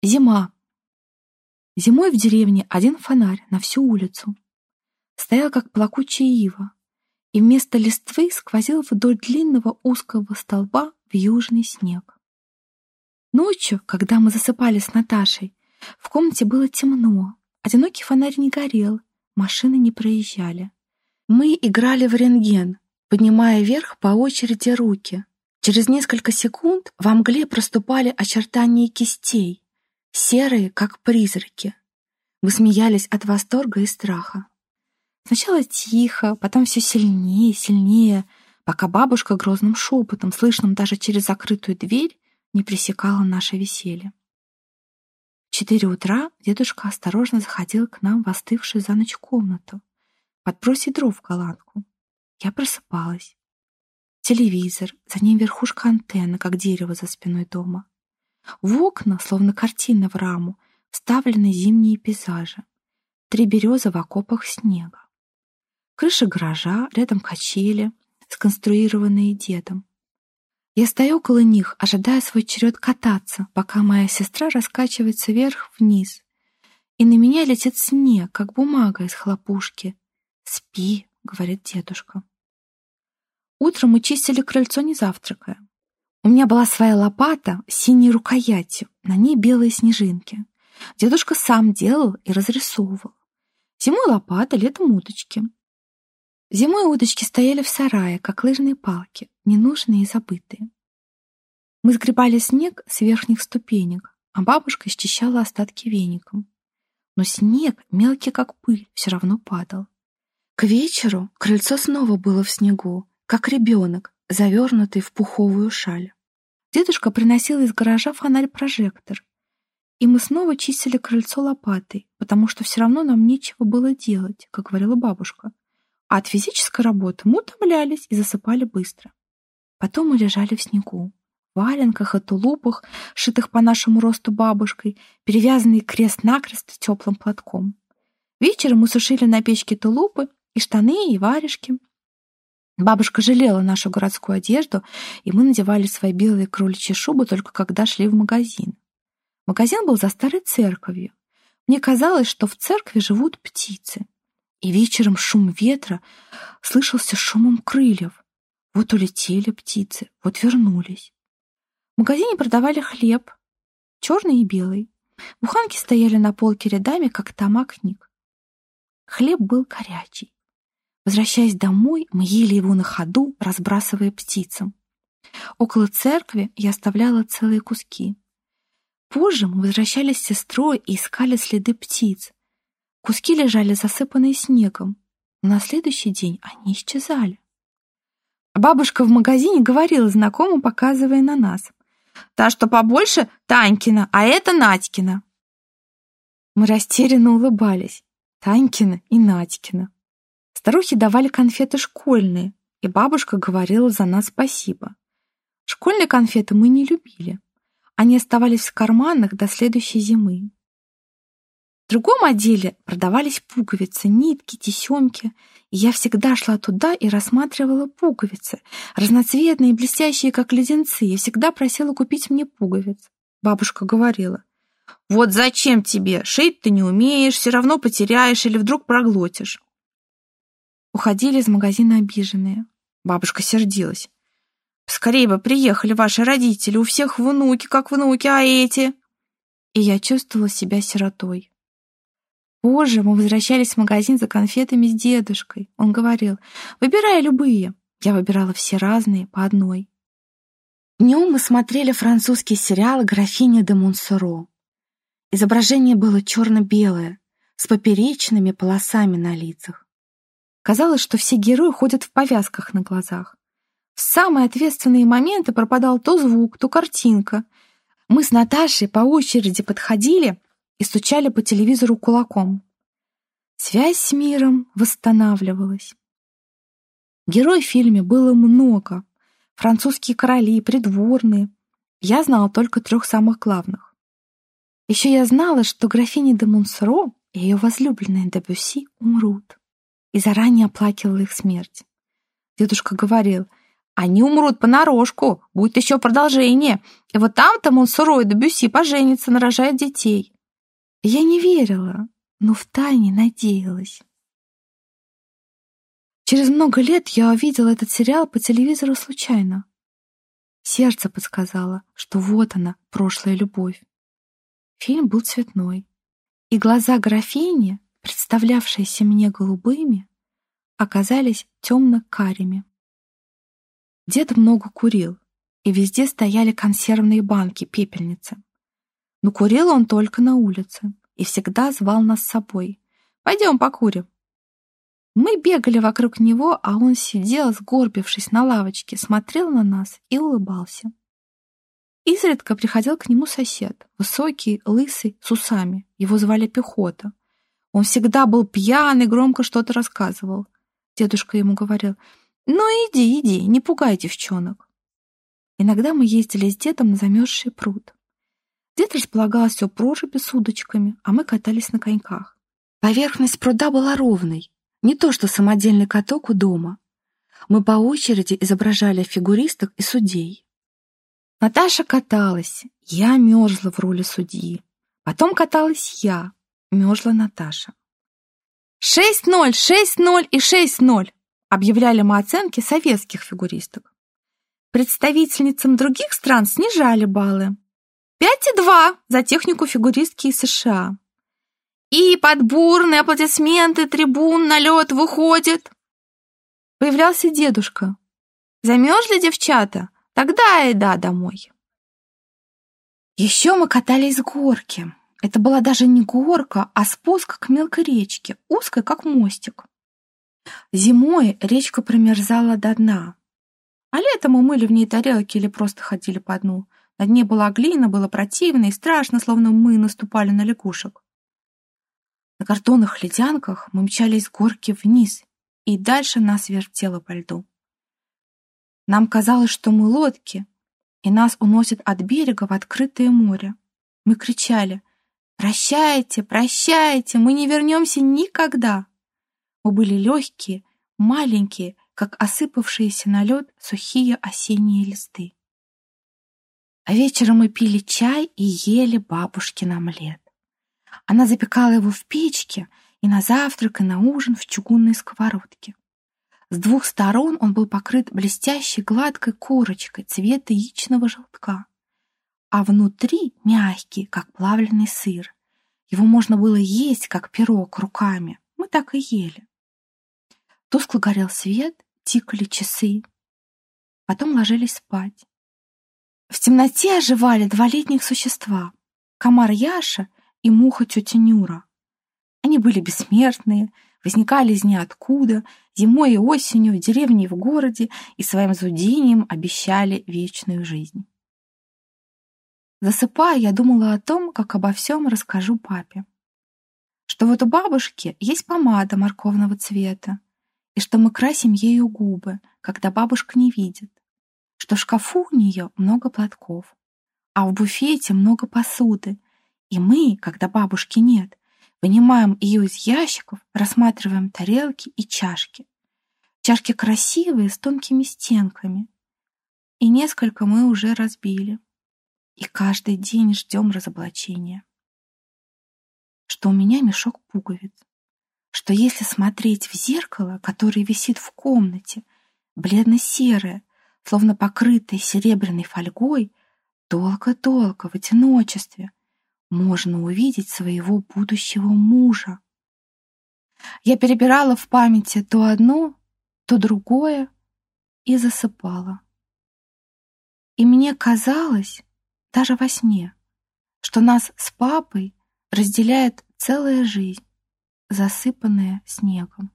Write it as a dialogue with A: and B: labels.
A: Зима. Зимой в деревне один фонарь на всю улицу. Стоял, как плакучая ива, и вместо листвы сквозил вдоль длинного узкого столба в южный снег. Ночью, когда мы засыпали с Наташей, в комнате было темно, одинокий фонарь не горел, машины не проезжали. Мы играли в рентген, поднимая вверх по очереди руки. Через несколько секунд во мгле проступали очертания кистей, серые, как призраки. Мы смеялись от восторга и страха. Сначала тихо, потом все сильнее сильнее, пока бабушка грозным шепотом, слышным даже через закрытую дверь, не пресекала наше веселье. В четыре утра дедушка осторожно заходил к нам в остывшую за ночь комнату, подбросить дров в голландку. Я просыпалась. Телевизор, за ним верхушка антенны, как дерево за спиной дома. В окна, словно картина в раму, вставлены зимние пейзажи. Три березы в окопах снега. Крыша гаража, рядом качели, сконструированные дедом. Я стою около них, ожидая свой черед кататься, пока моя сестра раскачивается вверх-вниз. И на меня летит снег, как бумага из хлопушки. «Спи», — говорит дедушка. Утром мы чистили крыльцо, не завтракая. У меня была своя лопата с синей рукоятью, на ней белые снежинки. Дедушка сам делал и разрисовывал. Зимой лопата, летом удочки. Зимой удочки стояли в сарае, как лыжные палки, ненужные и забытые. Мы сгребали снег с верхних ступенек, а бабушка счищала остатки веником. Но снег, мелкий как пыль, все равно падал. К вечеру крыльцо снова было в снегу, как ребенок, завернутый в пуховую шаль. Дедушка приносил из гаража фонарь-прожектор, и мы снова чистили крыльцо лопатой, потому что все равно нам нечего было делать, как говорила бабушка. А от физической работы мы утомлялись и засыпали быстро. Потом мы лежали в снегу, в валенках и тулупах, шитых по нашему росту бабушкой, перевязанные крест-накрест теплым платком. Вечером мы сушили на печке тулупы и штаны, и варежки, Бабушка жалела нашу городскую одежду, и мы надевали свои белые кроличьи шубы только когда шли в магазин. Магазин был за старой церковью. Мне казалось, что в церкви живут птицы. И вечером шум ветра слышался шумом крыльев. Вот улетели птицы, вот вернулись. В магазине продавали хлеб, черный и белый. Буханки стояли на полке рядами, как тома книг. Хлеб был горячий. Возвращаясь домой, мы ели его на ходу, разбрасывая птицам. Около церкви я оставляла целые куски. Позже мы возвращались с сестрой и искали следы птиц. Куски лежали засыпанные снегом, но на следующий день они исчезали. Бабушка в магазине говорила знакомым, показывая на нас. «Та, что побольше, Танькина, а это Надькина». Мы растерянно улыбались. Танькина и Надькина. Старухи давали конфеты школьные, и бабушка говорила за нас спасибо. Школьные конфеты мы не любили. Они оставались в карманах до следующей зимы. В другом отделе продавались пуговицы, нитки, тесемки, и я всегда шла туда и рассматривала пуговицы, разноцветные, блестящие, как леденцы, и всегда просила купить мне пуговиц. Бабушка говорила, «Вот зачем тебе? Шить ты не умеешь, все равно потеряешь или вдруг проглотишь». Уходили из магазина обиженные. Бабушка сердилась. «Скорее бы приехали ваши родители, у всех внуки, как внуки, а эти...» И я чувствовала себя сиротой. Позже мы возвращались в магазин за конфетами с дедушкой. Он говорил, выбирай любые. Я выбирала все разные, по одной. Днем мы смотрели французский сериал «Графиня де Монсоро». Изображение было черно-белое, с поперечными полосами на лицах. Казалось, что все герои ходят в повязках на глазах. В самые ответственные моменты пропадал то звук, то картинка. Мы с Наташей по очереди подходили и стучали по телевизору кулаком. Связь с миром восстанавливалась. Героев в фильме было много. Французские короли, придворные. Я знала только трех самых главных. Еще я знала, что графиня де Монсоро и ее возлюбленная Дебюсси умрут и заранее оплакивала их смерть. Дедушка говорил, Они умрут понарошку, будет еще продолжение. И вот там-то Монсуро и Дебюси поженятся, нарожают детей. Я не верила, но втайне надеялась. Через много лет я увидела этот сериал по телевизору случайно. Сердце подсказало, что вот она, прошлая любовь. Фильм был цветной, и глаза графини, представлявшиеся мне голубыми, оказались темно-карими. Дед много курил, и везде стояли консервные банки, пепельницы. Но курил он только на улице и всегда звал нас с собой. «Пойдем покурим». Мы бегали вокруг него, а он сидел, сгорбившись на лавочке, смотрел на нас и улыбался. Изредка приходил к нему сосед, высокий, лысый, с усами. Его звали Пехота. Он всегда был пьян и громко что-то рассказывал. Дедушка ему говорил, «Ну иди, иди, не пугай девчонок». Иногда мы ездили с дедом на замерзший пруд. Дед располагал все прорубью с удочками, а мы катались на коньках. Поверхность пруда была ровной, не то что самодельный каток у дома. Мы по очереди изображали фигуристок и судей. Наташа каталась, я мерзла в роли судьи. Потом каталась я, мерзла Наташа. «Шесть ноль, шесть ноль и шесть ноль!» объявляли мы оценки советских фигуристок. Представительницам других стран снижали баллы. Пять и два за технику фигуристки из США. И под бурные аплодисменты трибун на лед выходит. Появлялся дедушка. Замерзли девчата? Тогда и да домой. Еще мы катались с горки. Это была даже не горка, а спуск к мелкой речке, узкой, как мостик. Зимой речка промерзала до дна, а летом мы мыли в ней тарелки или просто ходили по дну. На дне была глина, было противно и страшно, словно мы наступали на лягушек. На картонных ледянках мы мчались с горки вниз, и дальше нас вертело по льду. Нам казалось, что мы лодки, и нас уносят от берега в открытое море. Мы кричали «Прощайте, прощайте, мы не вернемся никогда!» Мы были легкие, маленькие, как осыпавшиеся на лед сухие осенние листы. А вечером мы пили чай и ели бабушкин омлет. Она запекала его в печке и на завтрак, и на ужин в чугунной сковородке. С двух сторон он был покрыт блестящей гладкой корочкой цвета яичного желтка, а внутри мягкий, как плавленый сыр. Его можно было есть, как пирог, руками. Мы так и ели. Тускло горел свет, тикали часы. Потом ложились спать. В темноте оживали два летних существа — комар Яша и муха тетя Нюра. Они были бессмертные, возникали из ниоткуда, зимой и осенью в деревне и в городе, и своим зудением обещали вечную жизнь. Засыпая, я думала о том, как обо всем расскажу папе. Что вот у бабушки есть помада морковного цвета, и что мы красим ею губы, когда бабушка не видит, что в шкафу у нее много платков, а в буфете много посуды, и мы, когда бабушки нет, вынимаем ее из ящиков, рассматриваем тарелки и чашки. Чашки красивые, с тонкими стенками. И несколько мы уже разбили. И каждый день ждем разоблачения. Что у меня мешок пуговиц. Что если смотреть в зеркало, которое висит в комнате, бледно-серое, словно покрытое серебряной фольгой, долго-долго в одиночестве, можно увидеть своего будущего мужа. Я перебирала в памяти то одно, то другое и засыпала. И мне казалось, даже во сне, что нас с папой разделяет целая жизнь, засыпанная снегом.